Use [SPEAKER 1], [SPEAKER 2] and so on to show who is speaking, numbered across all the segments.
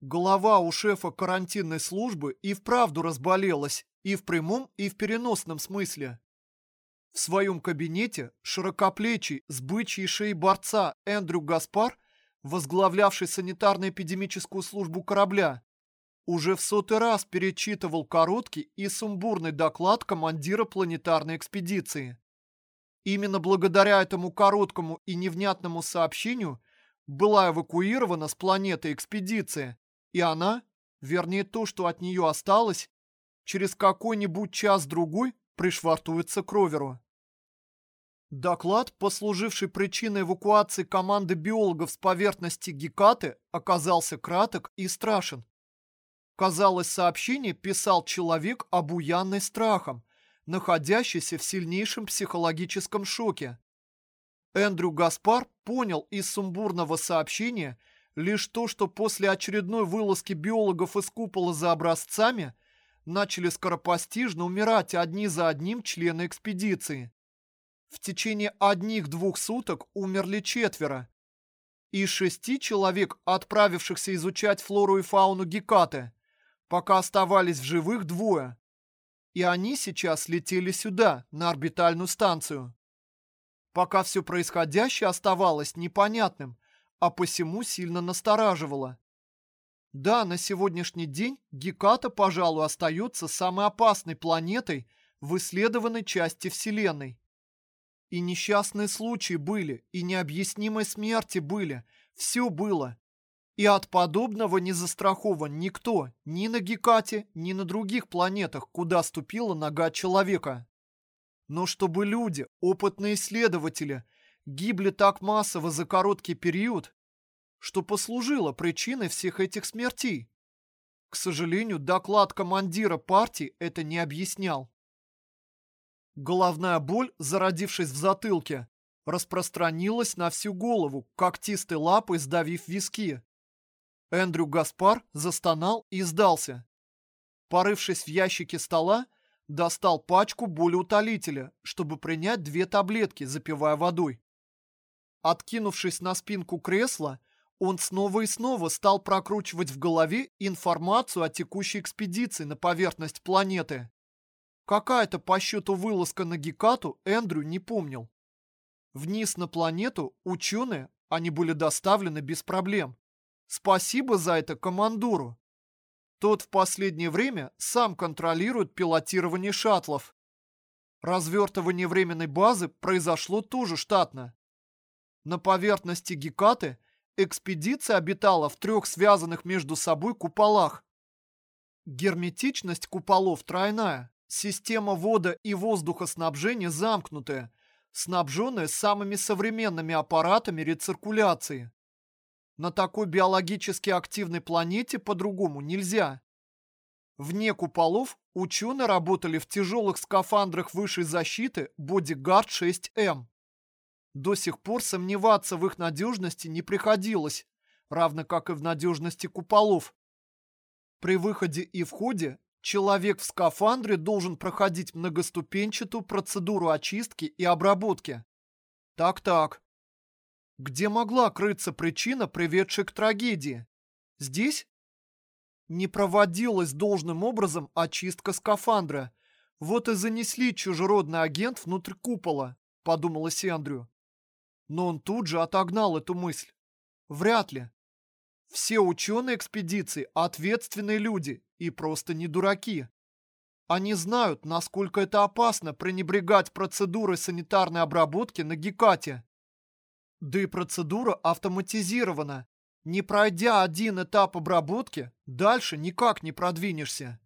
[SPEAKER 1] Голова у шефа карантинной службы и вправду разболелась, и в прямом, и в переносном смысле. В своем кабинете широкоплечий с шеей борца Эндрю Гаспар, возглавлявший санитарно-эпидемическую службу корабля, уже в сотый раз перечитывал короткий и сумбурный доклад командира планетарной экспедиции. Именно благодаря этому короткому и невнятному сообщению была эвакуирована с планеты экспедиция, и она, вернее то, что от нее осталось, через какой-нибудь час-другой пришвартуется к роверу. Доклад, послуживший причиной эвакуации команды биологов с поверхности Гекаты, оказался краток и страшен. Казалось, сообщение писал человек, обуянный страхом, находящийся в сильнейшем психологическом шоке. Эндрю Гаспар понял из сумбурного сообщения – Лишь то, что после очередной вылазки биологов из купола за образцами начали скоропостижно умирать одни за одним члены экспедиции. В течение одних-двух суток умерли четверо. Из шести человек, отправившихся изучать флору и фауну Гекаты, пока оставались в живых двое. И они сейчас летели сюда, на орбитальную станцию. Пока все происходящее оставалось непонятным, а посему сильно настораживало. Да, на сегодняшний день Геката, пожалуй, остается самой опасной планетой в исследованной части Вселенной. И несчастные случаи были, и необъяснимые смерти были, все было. И от подобного не застрахован никто, ни на Гекате, ни на других планетах, куда ступила нога человека. Но чтобы люди, опытные исследователи, гибли так массово за короткий период, что послужило причиной всех этих смертей. К сожалению, доклад командира партии это не объяснял. Головная боль, зародившись в затылке, распространилась на всю голову, когтистой лапой сдавив виски. Эндрю Гаспар застонал и сдался. Порывшись в ящике стола, достал пачку болеутолителя, чтобы принять две таблетки, запивая водой. Откинувшись на спинку кресла, он снова и снова стал прокручивать в голове информацию о текущей экспедиции на поверхность планеты. Какая-то по счету вылазка на Гекату Эндрю не помнил. Вниз на планету ученые, они были доставлены без проблем. Спасибо за это командуру. Тот в последнее время сам контролирует пилотирование шаттлов. Развертывание временной базы произошло тоже штатно. На поверхности Гекаты экспедиция обитала в трех связанных между собой куполах. Герметичность куполов тройная, система вода и воздухоснабжения замкнутая, снабженная самыми современными аппаратами рециркуляции. На такой биологически активной планете по-другому нельзя. Вне куполов ученые работали в тяжелых скафандрах высшей защиты Bodyguard 6M. До сих пор сомневаться в их надежности не приходилось, равно как и в надежности куполов. При выходе и входе человек в скафандре должен проходить многоступенчатую процедуру очистки и обработки. Так-так. Где могла крыться причина, приведшая к трагедии? Здесь? Не проводилась должным образом очистка скафандра. Вот и занесли чужеродный агент внутрь купола, подумала Эндрю. Но он тут же отогнал эту мысль. Вряд ли. Все ученые экспедиции – ответственные люди и просто не дураки. Они знают, насколько это опасно пренебрегать процедурой санитарной обработки на Гекате. Да и процедура автоматизирована. Не пройдя один этап обработки, дальше никак не продвинешься.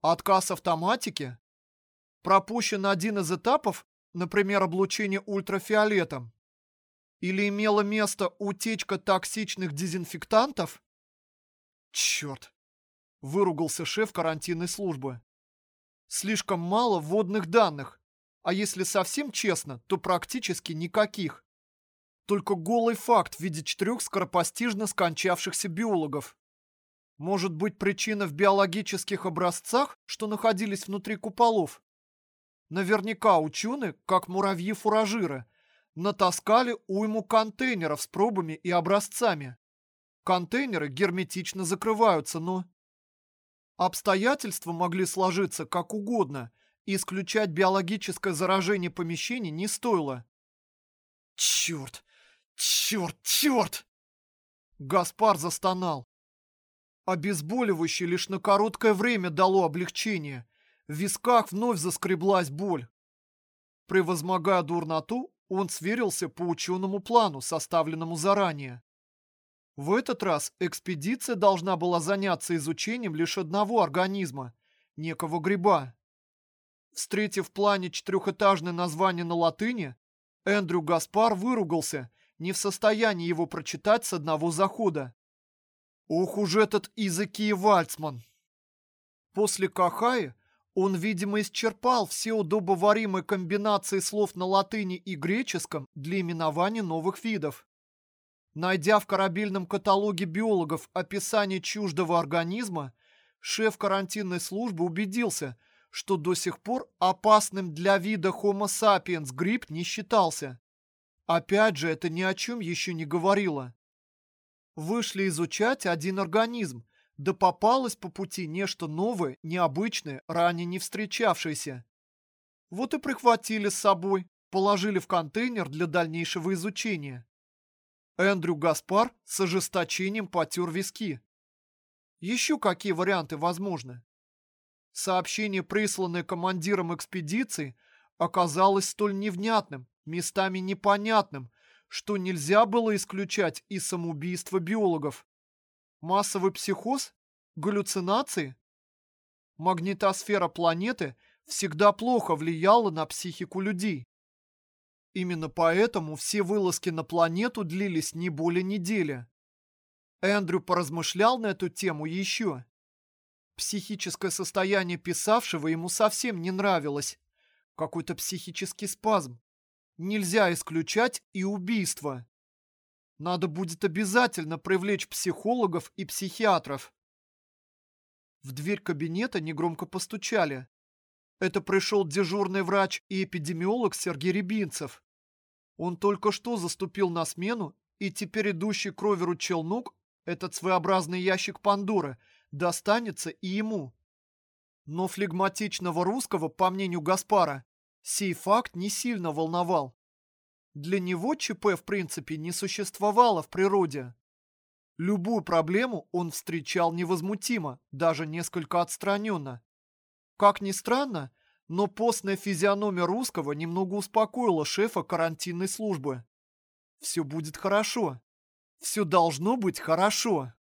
[SPEAKER 1] Отказ автоматики? Пропущен один из этапов, например, облучение ультрафиолетом. Или имела место утечка токсичных дезинфектантов? Черт! Выругался шеф карантинной службы. Слишком мало вводных данных, а если совсем честно, то практически никаких. Только голый факт в виде четырех скоропостижно скончавшихся биологов. Может быть причина в биологических образцах, что находились внутри куполов? Наверняка ученые, как муравьи-фуражиры, натаскали уйму контейнеров с пробами и образцами. Контейнеры герметично закрываются, но... Обстоятельства могли сложиться как угодно, и исключать биологическое заражение помещений не стоило. Черт! Черт! Черт! Гаспар застонал. Обезболивающее лишь на короткое время дало облегчение. В висках вновь заскреблась боль. Превозмогая дурноту, он сверился по ученому плану, составленному заранее. В этот раз экспедиция должна была заняться изучением лишь одного организма, некого гриба. Встретив в плане четырехэтажное название на латыни, Эндрю Гаспар выругался, не в состоянии его прочитать с одного захода. Ох уж этот Изаки Вальцман! После Кахаи он, видимо, исчерпал все удобоваримые комбинации слов на латыни и греческом для именования новых видов. Найдя в корабельном каталоге биологов описание чуждого организма, шеф карантинной службы убедился, что до сих пор опасным для вида Homo sapiens гриб не считался. Опять же, это ни о чем еще не говорило. Вышли изучать один организм, да попалось по пути нечто новое, необычное, ранее не встречавшееся. Вот и прихватили с собой, положили в контейнер для дальнейшего изучения. Эндрю Гаспар с ожесточением потер виски. Еще какие варианты возможны? Сообщение, присланное командиром экспедиции, оказалось столь невнятным, местами непонятным, что нельзя было исключать и самоубийство биологов. Массовый психоз? Галлюцинации? Магнитосфера планеты всегда плохо влияла на психику людей. Именно поэтому все вылазки на планету длились не более недели. Эндрю поразмышлял на эту тему еще. Психическое состояние писавшего ему совсем не нравилось. Какой-то психический спазм. Нельзя исключать и убийство. Надо будет обязательно привлечь психологов и психиатров. В дверь кабинета негромко постучали. Это пришел дежурный врач и эпидемиолог Сергей Рябинцев. Он только что заступил на смену, и теперь идущий к роверу челнок, этот своеобразный ящик Пандоры, достанется и ему. Но флегматичного русского, по мнению Гаспара, сей факт не сильно волновал. Для него ЧП в принципе не существовало в природе. Любую проблему он встречал невозмутимо, даже несколько отстраненно. Как ни странно, но постная физиономия русского немного успокоила шефа карантинной службы. Все будет хорошо. Все должно быть хорошо.